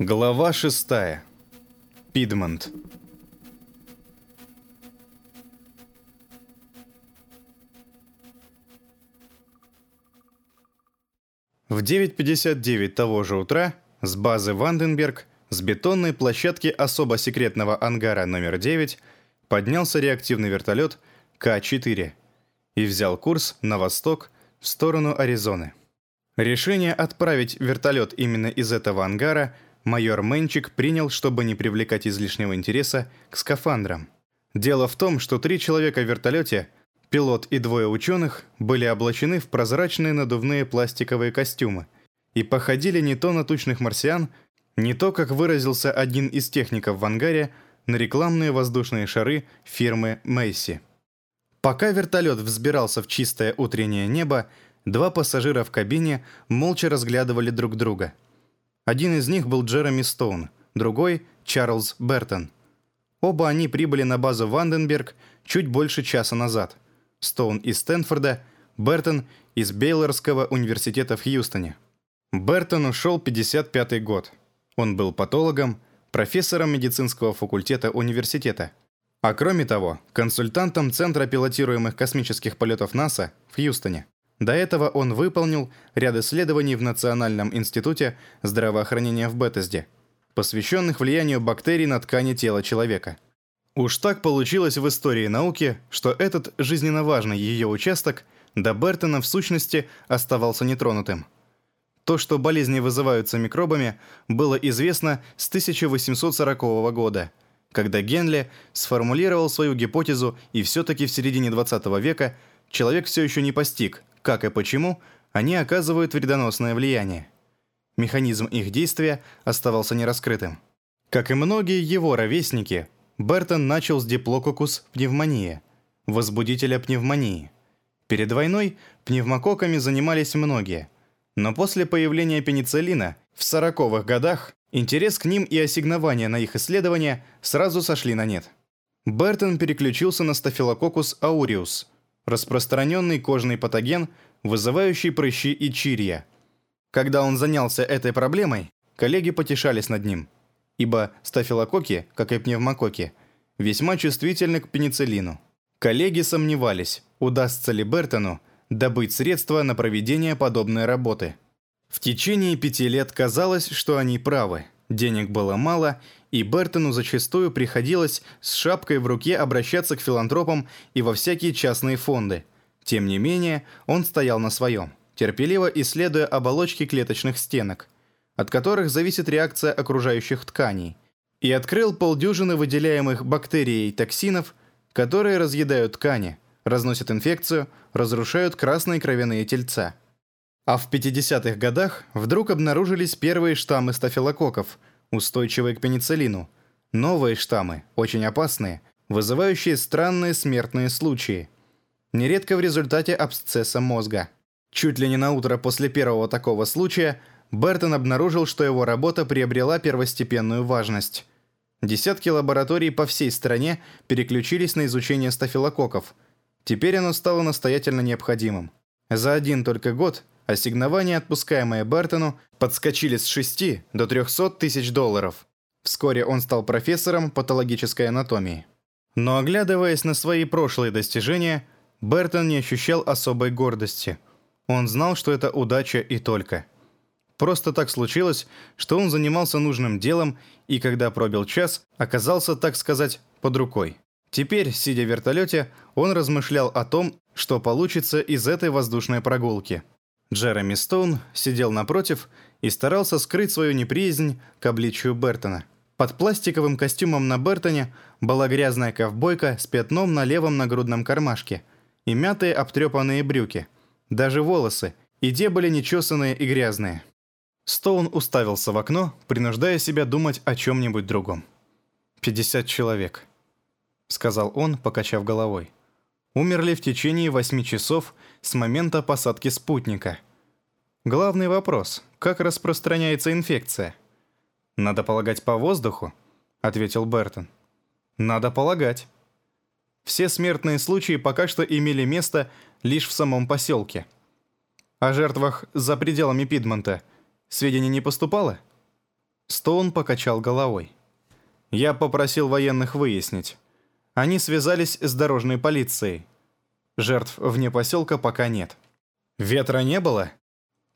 Глава шестая. Пидмонт. В 9.59 того же утра с базы Ванденберг с бетонной площадки особо секретного ангара номер 9 поднялся реактивный вертолет К-4 и взял курс на восток в сторону Аризоны. Решение отправить вертолет именно из этого ангара майор Мэнчик принял, чтобы не привлекать излишнего интереса к скафандрам. Дело в том, что три человека в вертолете, пилот и двое ученых, были облачены в прозрачные надувные пластиковые костюмы и походили не то на тучных марсиан, не то, как выразился один из техников в ангаре, на рекламные воздушные шары фирмы Мэйси. Пока вертолет взбирался в чистое утреннее небо, два пассажира в кабине молча разглядывали друг друга. Один из них был Джереми Стоун, другой — Чарльз Бертон. Оба они прибыли на базу Ванденберг чуть больше часа назад. Стоун из Стэнфорда, Бертон из Бейлорского университета в Хьюстоне. Бертон ушел 55 год. Он был патологом, профессором медицинского факультета университета. А кроме того, консультантом Центра пилотируемых космических полетов НАСА в Хьюстоне. До этого он выполнил ряд исследований в Национальном институте здравоохранения в Беттесде, посвященных влиянию бактерий на ткани тела человека. Уж так получилось в истории науки, что этот жизненно важный ее участок до Бертона в сущности оставался нетронутым – то, что болезни вызываются микробами, было известно с 1840 года, когда Генли сформулировал свою гипотезу и все-таки в середине 20 века человек все еще не постиг, как и почему они оказывают вредоносное влияние. Механизм их действия оставался нераскрытым. Как и многие его ровесники, Бертон начал с диплококус пневмония, возбудителя пневмонии. Перед войной пневмококками занимались многие – но после появления пенициллина в 40-х годах интерес к ним и ассигнования на их исследования сразу сошли на нет. Бертон переключился на стафилококус ауреус, распространенный кожный патоген, вызывающий прыщи и чирья. Когда он занялся этой проблемой, коллеги потешались над ним, ибо стафилококки, как и пневмококки, весьма чувствительны к пенициллину. Коллеги сомневались, удастся ли Бертону добыть средства на проведение подобной работы. В течение пяти лет казалось, что они правы. Денег было мало, и Бертону зачастую приходилось с шапкой в руке обращаться к филантропам и во всякие частные фонды. Тем не менее, он стоял на своем, терпеливо исследуя оболочки клеточных стенок, от которых зависит реакция окружающих тканей, и открыл полдюжины выделяемых бактерией токсинов, которые разъедают ткани – разносят инфекцию, разрушают красные кровяные тельца. А в 50-х годах вдруг обнаружились первые штаммы стафилококков, устойчивые к пенициллину. Новые штаммы, очень опасные, вызывающие странные смертные случаи. Нередко в результате абсцесса мозга. Чуть ли не на утро после первого такого случая Бертон обнаружил, что его работа приобрела первостепенную важность. Десятки лабораторий по всей стране переключились на изучение стафилококков – Теперь оно стало настоятельно необходимым. За один только год ассигнования, отпускаемые Бартону, подскочили с 6 до 300 тысяч долларов. Вскоре он стал профессором патологической анатомии. Но оглядываясь на свои прошлые достижения, Бертон не ощущал особой гордости. Он знал, что это удача и только. Просто так случилось, что он занимался нужным делом и, когда пробил час, оказался, так сказать, под рукой. Теперь, сидя в вертолете, он размышлял о том, что получится из этой воздушной прогулки. Джереми Стоун сидел напротив и старался скрыть свою неприязнь к обличию Бертона. Под пластиковым костюмом на Бертоне была грязная ковбойка с пятном на левом нагрудном кармашке и мятые обтрепанные брюки. Даже волосы, и те были нечесанные и грязные. Стоун уставился в окно, принуждая себя думать о чем-нибудь другом. 50 человек. — сказал он, покачав головой. «Умерли в течение восьми часов с момента посадки спутника. Главный вопрос — как распространяется инфекция?» «Надо полагать по воздуху», — ответил Бертон. «Надо полагать». Все смертные случаи пока что имели место лишь в самом поселке. О жертвах за пределами Пидмонта сведений не поступало? Стоун покачал головой. Я попросил военных выяснить. Они связались с дорожной полицией. Жертв вне поселка пока нет. Ветра не было?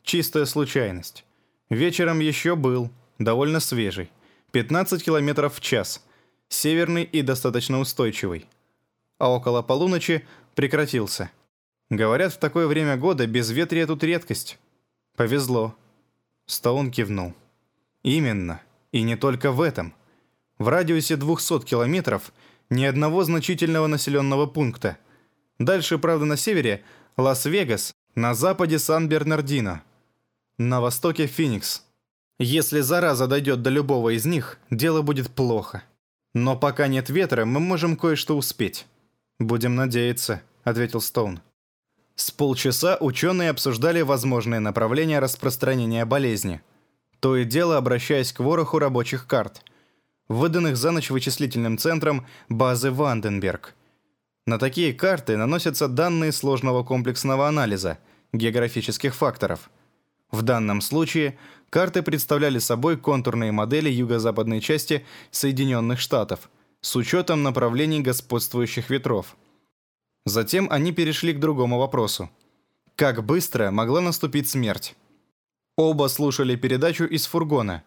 Чистая случайность. Вечером еще был, довольно свежий. 15 километров в час. Северный и достаточно устойчивый. А около полуночи прекратился. Говорят, в такое время года безветрие тут редкость. Повезло. Стоун кивнул. Именно. И не только в этом. В радиусе 200 километров ни одного значительного населенного пункта. Дальше, правда, на севере – Лас-Вегас, на западе – Сан-Бернардино. На востоке – Феникс. Если зараза дойдет до любого из них, дело будет плохо. Но пока нет ветра, мы можем кое-что успеть. «Будем надеяться», — ответил Стоун. С полчаса ученые обсуждали возможные направления распространения болезни, то и дело обращаясь к вороху рабочих карт, выданных за ночь вычислительным центром базы Ванденберг. На такие карты наносятся данные сложного комплексного анализа, географических факторов. В данном случае карты представляли собой контурные модели юго-западной части Соединенных Штатов с учетом направлений господствующих ветров – Затем они перешли к другому вопросу. Как быстро могла наступить смерть? Оба слушали передачу из фургона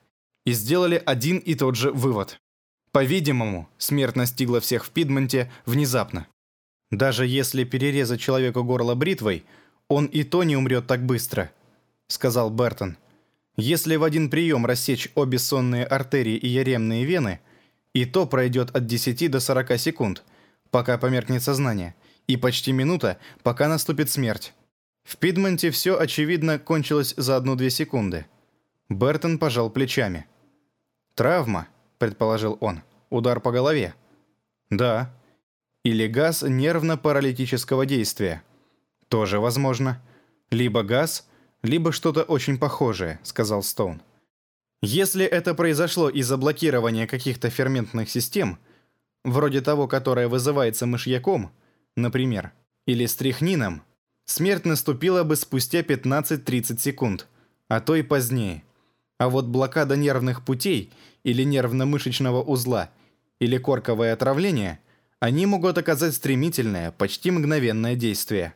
и сделали один и тот же вывод. По-видимому, смерть настигла всех в Пидмонте внезапно. Даже если перерезать человеку горло бритвой, он и то не умрет так быстро, сказал Бертон. Если в один прием рассечь обе сонные артерии и яремные вены, и то пройдет от 10 до 40 секунд, пока померкнет сознание – и почти минута, пока наступит смерть. В Пидмонте все, очевидно, кончилось за одну-две секунды. Бертон пожал плечами. «Травма», — предположил он. «Удар по голове». «Да». «Или газ нервно-паралитического действия». «Тоже возможно». «Либо газ, либо что-то очень похожее», — сказал Стоун. «Если это произошло из-за блокирования каких-то ферментных систем, вроде того, которое вызывается мышьяком, — например, или стрихнином, смерть наступила бы спустя 15-30 секунд, а то и позднее. А вот блокада нервных путей или нервно-мышечного узла или корковое отравление, они могут оказать стремительное, почти мгновенное действие.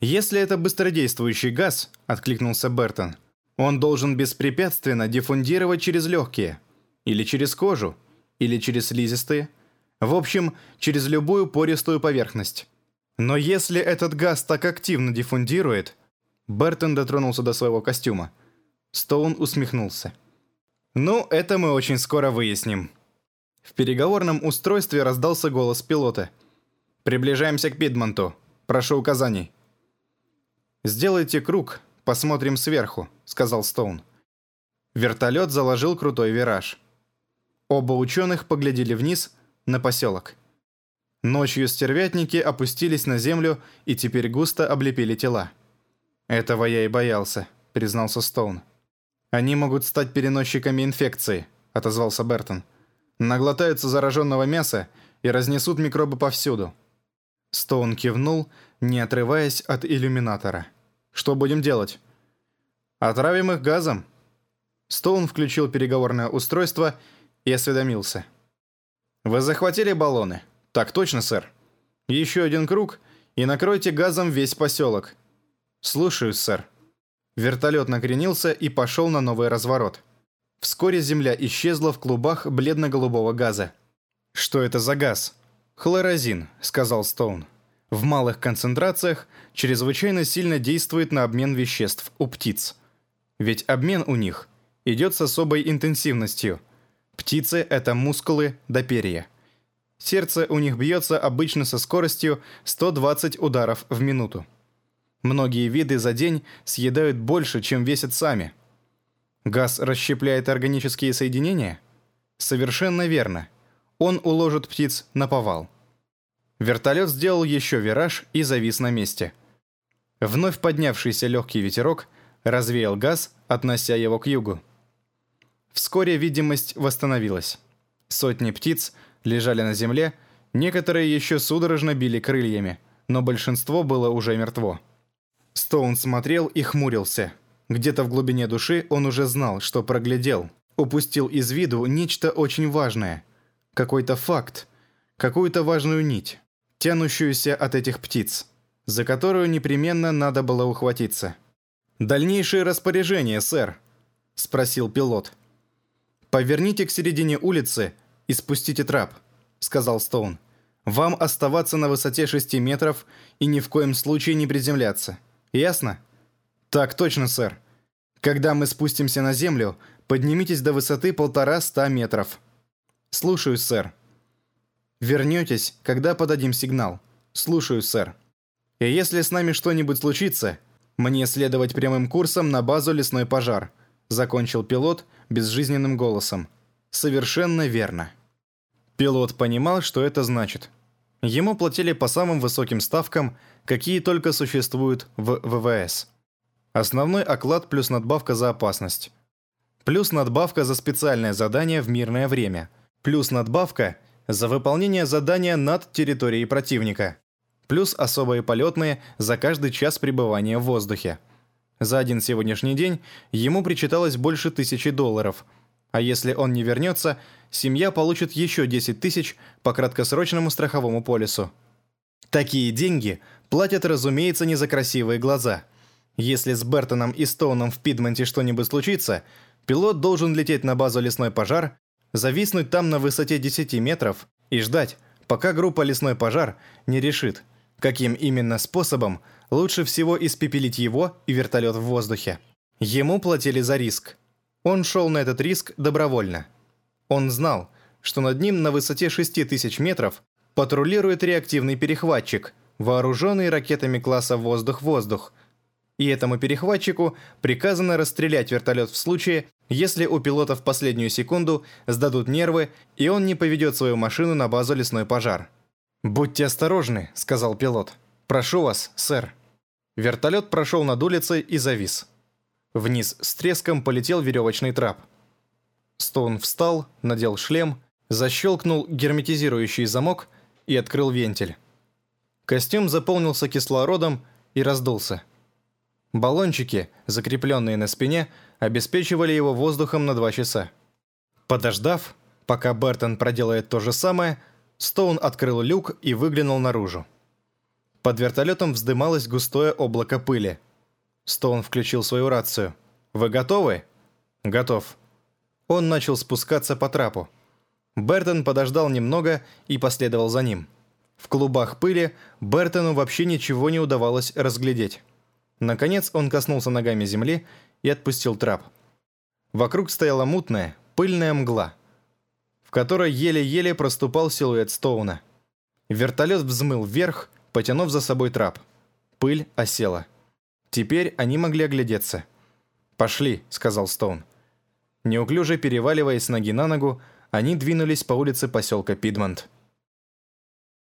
«Если это быстродействующий газ», — откликнулся Бертон, «он должен беспрепятственно диффундировать через легкие, или через кожу, или через слизистые, в общем, через любую пористую поверхность. Но если этот газ так активно диффундирует... Бертон дотронулся до своего костюма. Стоун усмехнулся. «Ну, это мы очень скоро выясним». В переговорном устройстве раздался голос пилота. «Приближаемся к Пидмонту. Прошу указаний». «Сделайте круг, посмотрим сверху», — сказал Стоун. Вертолет заложил крутой вираж. Оба ученых поглядели вниз — на поселок. Ночью стервятники опустились на землю и теперь густо облепили тела. «Этого я и боялся», — признался Стоун. «Они могут стать переносчиками инфекции», — отозвался Бертон. «Наглотаются зараженного мяса и разнесут микробы повсюду». Стоун кивнул, не отрываясь от иллюминатора. «Что будем делать?» «Отравим их газом». Стоун включил переговорное устройство и осведомился. «Вы захватили баллоны?» «Так точно, сэр». «Еще один круг, и накройте газом весь поселок». «Слушаюсь, сэр». Вертолет накренился и пошел на новый разворот. Вскоре земля исчезла в клубах бледно-голубого газа. «Что это за газ?» «Хлорозин», — сказал Стоун. «В малых концентрациях чрезвычайно сильно действует на обмен веществ у птиц. Ведь обмен у них идет с особой интенсивностью — Птицы — это мускулы до перья. Сердце у них бьется обычно со скоростью 120 ударов в минуту. Многие виды за день съедают больше, чем весят сами. Газ расщепляет органические соединения? Совершенно верно. Он уложит птиц на повал. Вертолет сделал еще вираж и завис на месте. Вновь поднявшийся легкий ветерок развеял газ, относя его к югу. Вскоре видимость восстановилась. Сотни птиц лежали на земле, некоторые еще судорожно били крыльями, но большинство было уже мертво. Стоун смотрел и хмурился. Где-то в глубине души он уже знал, что проглядел. упустил из виду нечто очень важное. Какой-то факт, какую-то важную нить, тянущуюся от этих птиц, за которую непременно надо было ухватиться. «Дальнейшие распоряжения, сэр», — спросил пилот. «Поверните к середине улицы и спустите трап», — сказал Стоун. «Вам оставаться на высоте 6 метров и ни в коем случае не приземляться. Ясно?» «Так точно, сэр. Когда мы спустимся на землю, поднимитесь до высоты полтора ста метров». «Слушаюсь, сэр». «Вернетесь, когда подадим сигнал». «Слушаюсь, сэр». «И если с нами что-нибудь случится, мне следовать прямым курсом на базу «Лесной пожар», закончил пилот безжизненным голосом. Совершенно верно. Пилот понимал, что это значит. Ему платили по самым высоким ставкам, какие только существуют в ВВС. Основной оклад плюс надбавка за опасность. Плюс надбавка за специальное задание в мирное время. Плюс надбавка за выполнение задания над территорией противника. Плюс особые полетные за каждый час пребывания в воздухе. За один сегодняшний день ему причиталось больше тысячи долларов. А если он не вернется, семья получит еще 10 тысяч по краткосрочному страховому полису. Такие деньги платят, разумеется, не за красивые глаза. Если с Бертоном и Стоуном в Пидмонте что-нибудь случится, пилот должен лететь на базу «Лесной пожар», зависнуть там на высоте 10 метров и ждать, пока группа «Лесной пожар» не решит, каким именно способом лучше всего испепелить его и вертолет в воздухе. Ему платили за риск. Он шел на этот риск добровольно. Он знал, что над ним на высоте 6000 метров патрулирует реактивный перехватчик, вооруженный ракетами класса «воздух-воздух», и этому перехватчику приказано расстрелять вертолет в случае, если у пилота в последнюю секунду сдадут нервы, и он не поведет свою машину на базу лесной пожар. «Будьте осторожны», — сказал пилот. «Прошу вас, сэр». Вертолет прошел над улицей и завис. Вниз с треском полетел веревочный трап. Стоун встал, надел шлем, защелкнул герметизирующий замок и открыл вентиль. Костюм заполнился кислородом и раздулся. Баллончики, закрепленные на спине, обеспечивали его воздухом на два часа. Подождав, пока Бертон проделает то же самое, Стоун открыл люк и выглянул наружу. Под вертолетом вздымалось густое облако пыли. Стоун включил свою рацию. «Вы готовы?» «Готов». Он начал спускаться по трапу. Бертон подождал немного и последовал за ним. В клубах пыли Бертону вообще ничего не удавалось разглядеть. Наконец он коснулся ногами земли и отпустил трап. Вокруг стояла мутная, пыльная мгла, в которой еле-еле проступал силуэт Стоуна. Вертолет взмыл вверх, потянув за собой трап. Пыль осела. Теперь они могли оглядеться. «Пошли», — сказал Стоун. Неуклюже переваливаясь ноги на ногу, они двинулись по улице поселка Пидмонт.